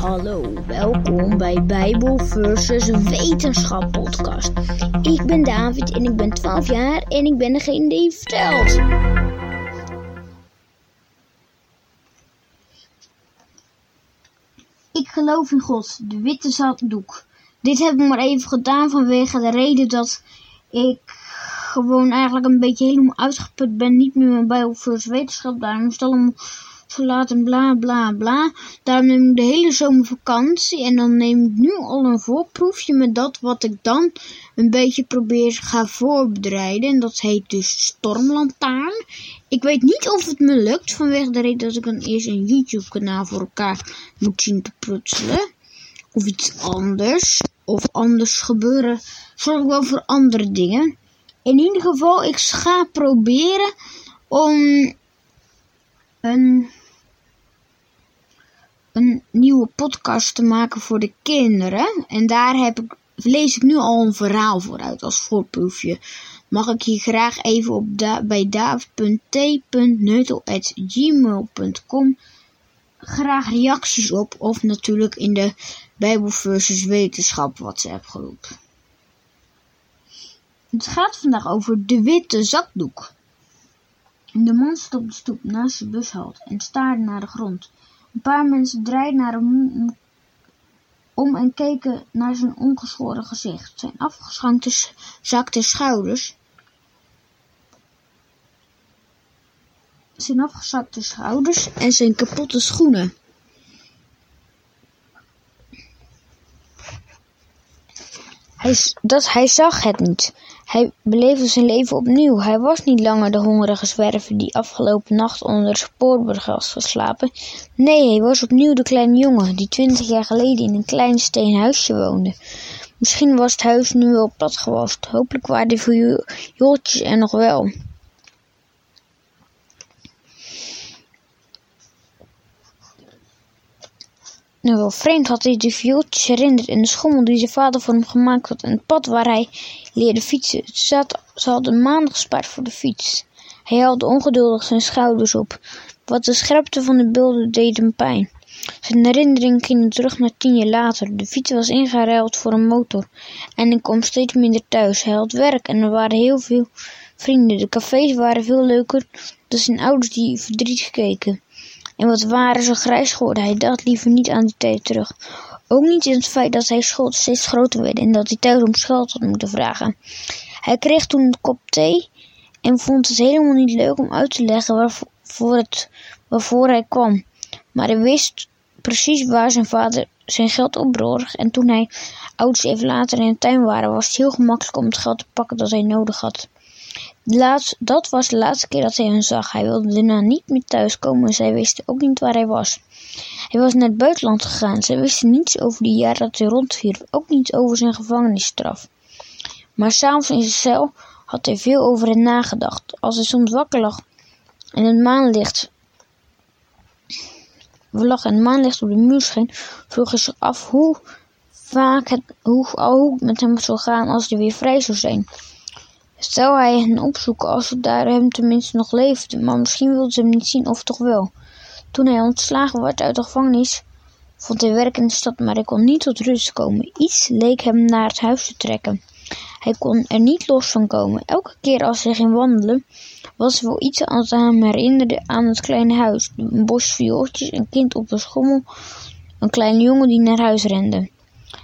Hallo, welkom bij Bijbel versus Wetenschap podcast. Ik ben David en ik ben 12 jaar en ik ben degene die vertelt. Ik geloof in God, de witte zakdoek. Dit heb ik maar even gedaan vanwege de reden dat ik gewoon eigenlijk een beetje helemaal uitgeput ben. Niet meer mijn Bijbel versus wetenschap. Daarom is het verlaten, bla bla bla. Daarom neem ik de hele zomer vakantie en dan neem ik nu al een voorproefje met dat wat ik dan een beetje probeer ga voorbereiden. En dat heet dus Stormlantaarn. Ik weet niet of het me lukt vanwege de reden dat ik dan eerst een YouTube kanaal voor elkaar moet zien te prutselen. Of iets anders. Of anders gebeuren. Zorg wel voor andere dingen. In ieder geval, ik ga proberen om een een nieuwe podcast te maken voor de kinderen. En daar heb ik, lees ik nu al een verhaal voor uit als voorproefje. Mag ik je graag even op bij david.t.neutel.gmail.com graag reacties op. Of natuurlijk in de Bijbel versus Wetenschap WhatsApp groep. Het gaat vandaag over de witte zakdoek. De man stond op de stoep naast de bushalte en staarde naar de grond. Een paar mensen draaiden naar hem om en keken naar zijn ongeschoren gezicht, zijn afgeschankte zakte schouders, zijn afgezakte schouders en zijn kapotte schoenen. Hij, dat, hij zag het niet. Hij beleefde zijn leven opnieuw. Hij was niet langer de hongerige zwerver die afgelopen nacht onder de spoorbrug was geslapen. Nee, hij was opnieuw de kleine jongen die twintig jaar geleden in een klein steen huisje woonde. Misschien was het huis nu wel platgewast. Hopelijk waren de viooltjes er nog wel. Nou, wel vreemd had hij de viooltjes herinnerd en de schommel die zijn vader voor hem gemaakt had en het pad waar hij leerde fietsen. Ze, ze hadden maanden gespaard voor de fiets. Hij haalde ongeduldig zijn schouders op. Wat de scherpte van de beelden deed hem pijn. Zijn herinnering ging terug naar tien jaar later. De fiets was ingeruild voor een motor. En hij kwam steeds minder thuis. Hij had werk en er waren heel veel vrienden. De cafés waren veel leuker dan zijn ouders die verdrietig keken. En wat waren ze grijs geworden. Hij dacht liever niet aan die tijd terug. Ook niet in het feit dat hij schuld steeds groter werd en dat hij thuis om schuld had moeten vragen. Hij kreeg toen een kop thee en vond het helemaal niet leuk om uit te leggen waarvoor, het, hij kwam. Maar hij wist precies waar zijn vader zijn geld opborg en toen hij ouders even later in de tuin waren, was het heel gemakkelijk om het geld te pakken dat hij nodig had. Dat was de laatste keer dat hij hem zag. Hij wilde daarna niet meer thuiskomen en zij wisten ook niet waar hij was. Hij was naar het buitenland gegaan. Zij wisten niets over die jaren dat hij rondwierf, ook niets over zijn gevangenisstraf. Maar s'avonds in zijn cel had hij veel over hen nagedacht. Als hij soms wakker lag en het maanlicht lag en het maanlicht op de muur scheen, vroeg hij zich af hoe vaak het, hoe, hoe het met hem zou gaan als hij weer vrij zou zijn. Stel hij hen opzoeken als ze daar hem tenminste nog leefde, maar misschien wilden ze hem niet zien of toch wel. Toen hij ontslagen werd uit de gevangenis, vond hij werk in de stad, maar hij kon niet tot rust komen. Iets leek hem naar het huis te trekken. Hij kon er niet los van komen. Elke keer als hij ging wandelen, was er wel iets dat hem herinnerde aan het kleine huis. Een bos viooltjes, een kind op een schommel, een kleine jongen die naar huis rende.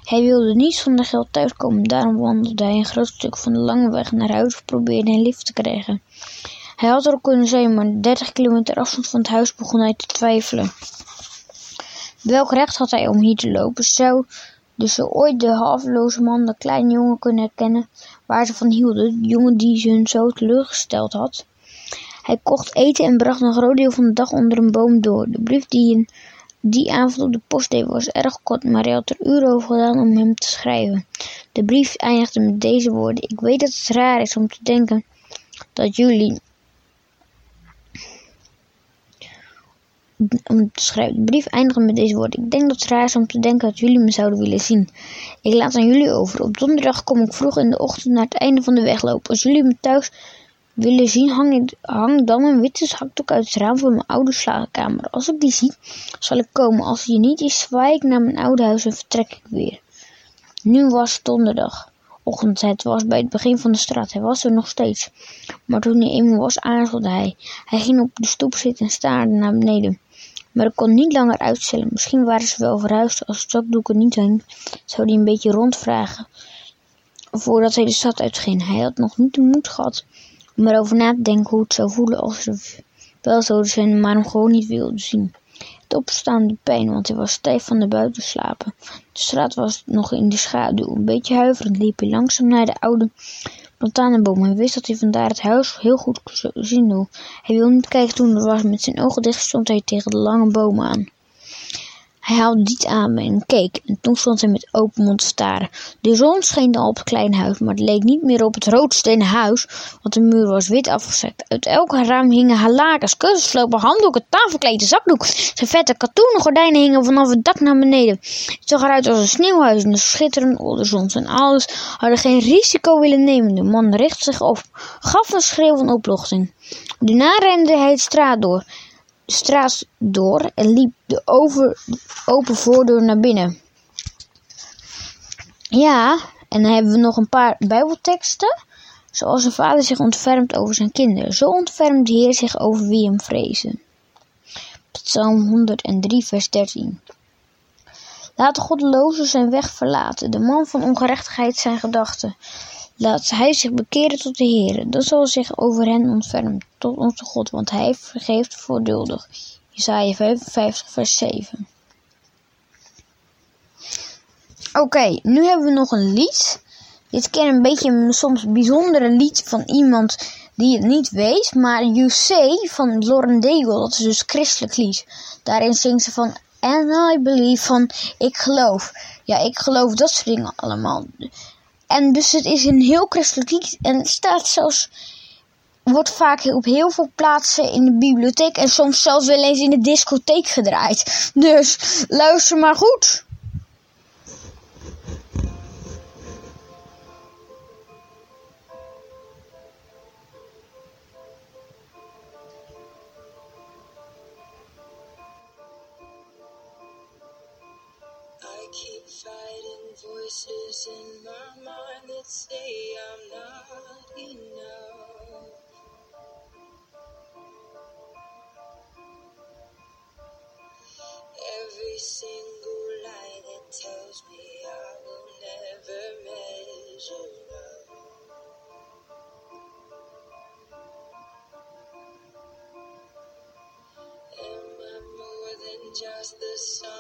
Hij wilde niet zonder geld thuiskomen, daarom wandelde hij een groot stuk van de lange weg naar huis of probeerde een lift te krijgen. Hij had er ook kunnen zijn, maar 30 kilometer afstand van het huis begon hij te twijfelen. Welk recht had hij om hier te lopen? Zou dus zo ooit de halfloze man de kleine jongen kunnen herkennen waar ze van hielden, de jongen die ze hun zo teleurgesteld had? Hij kocht eten en bracht een groot deel van de dag onder een boom door. De brief die een die avond op de post deed was erg kort, maar hij had er uren over gedaan om hem te schrijven. De brief eindigde met deze woorden. Ik weet dat het raar is om te denken dat jullie... Om te schrijven. De brief eindigde met deze woorden. Ik denk dat het raar is om te denken dat jullie me zouden willen zien. Ik laat aan jullie over. Op donderdag kom ik vroeg in de ochtend naar het einde van de weg lopen. Als jullie me thuis willen zien, hang, hang dan een witte zakdoek uit het raam van mijn oude slaapkamer. Als ik die zie, zal ik komen. Als die niet is, zwaai ik naar mijn oude huis en vertrek ik weer. Nu was het donderdag. Ochtend, het was bij het begin van de straat. Hij was er nog steeds. Maar toen hij eenmaal was, aarzelde hij. Hij ging op de stoep zitten en staarde naar beneden. Maar ik kon niet langer uitstellen. Misschien waren ze wel verhuisd. Als het zakdoek er niet hing, zou hij een beetje rondvragen. Voordat hij de stad uitging. Hij had nog niet de moed gehad om erover na te denken hoe het zou voelen als ze wel zouden zijn, maar hem gewoon niet wilden zien. Het opstaande pijn, want hij was stijf van de buitenslapen. De straat was nog in de schaduw. Een beetje huiverend liep hij langzaam naar de oude platanenboom. Hij wist dat hij vandaar het huis heel goed zou zien. Hij wilde niet kijken toen er was. Met zijn ogen dicht stond hij tegen de lange bomen aan. Hij haalde diep aan en keek, en toen stond hij met open mond te staren. De zon scheen al op het kleine huis, maar het leek niet meer op het roodstenen huis, want de muur was wit afgezet. Uit elk raam hingen halakens, kussenslopen, handdoeken, tafelkleden, zakdoeken. Zijn vette katoenen gordijnen hingen vanaf het dak naar beneden. Het zag eruit als een sneeuwhuis in de schitterende en alles hadden geen risico willen nemen. De man richtte zich op, gaf een schreeuw van opluchting. Daarna rende hij het straat door straat door en liep de over, open voordeur naar binnen. Ja, en dan hebben we nog een paar Bijbelteksten. Zoals een vader zich ontfermt over zijn kinderen, zo ontfermt de Heer zich over wie hem vrezen. Psalm 103, vers 13. Laat de goddeloze zijn weg verlaten, de man van ongerechtigheid zijn gedachten. Laat hij zich bekeren tot de Heer, dan zal zich over hen ontfermen tot onze God, want hij vergeeft voorduldig. Jesaja 55 vers 7 Oké, nu hebben we nog een lied. Dit keer een beetje een soms bijzondere lied van iemand die het niet weet. Maar You Say van Lauren Daigle, dat is dus christelijk lied. Daarin zingt ze van And I believe van ik geloof. Ja, ik geloof dat soort dingen allemaal. En dus het is een heel christelijk lied. En het staat zelfs, wordt vaak op heel veel plaatsen in de bibliotheek. En soms zelfs wel eens in de discotheek gedraaid. Dus luister maar goed. Voices in my mind that say I'm not enough. Every single lie that tells me I will never measure up. Am I more than just the sum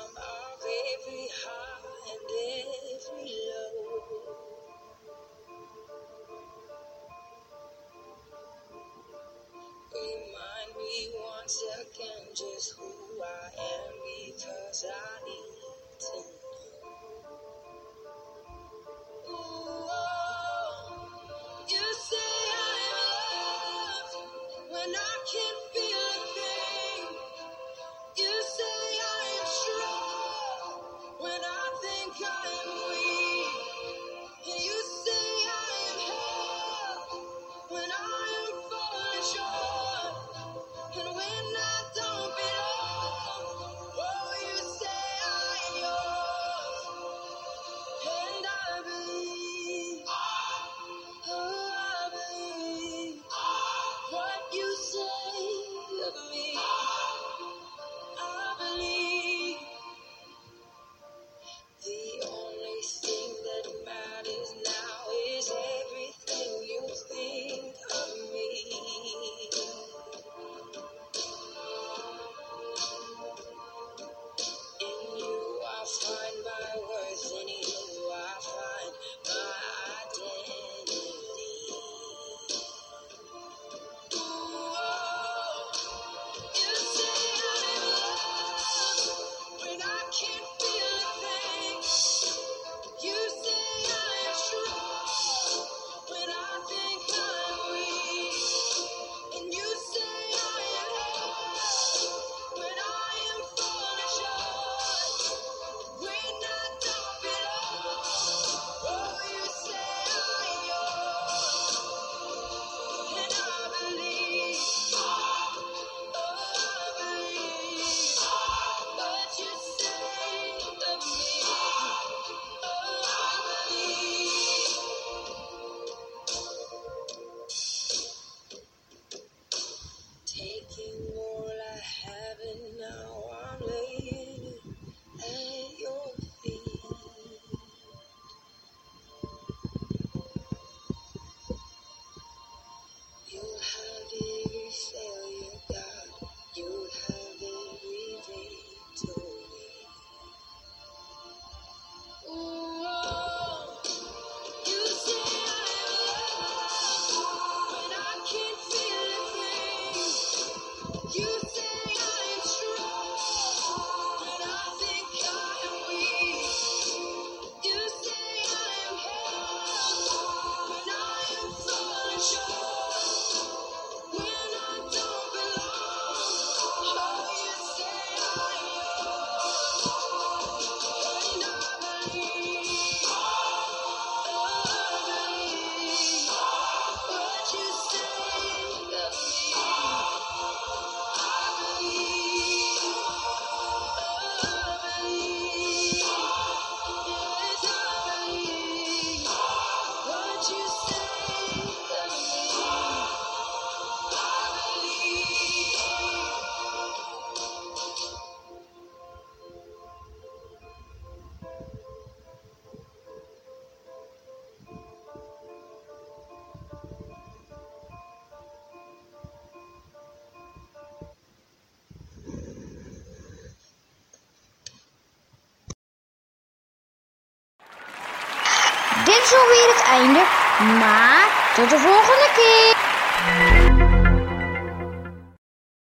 just who I am because I need to is alweer het einde, maar tot de volgende keer.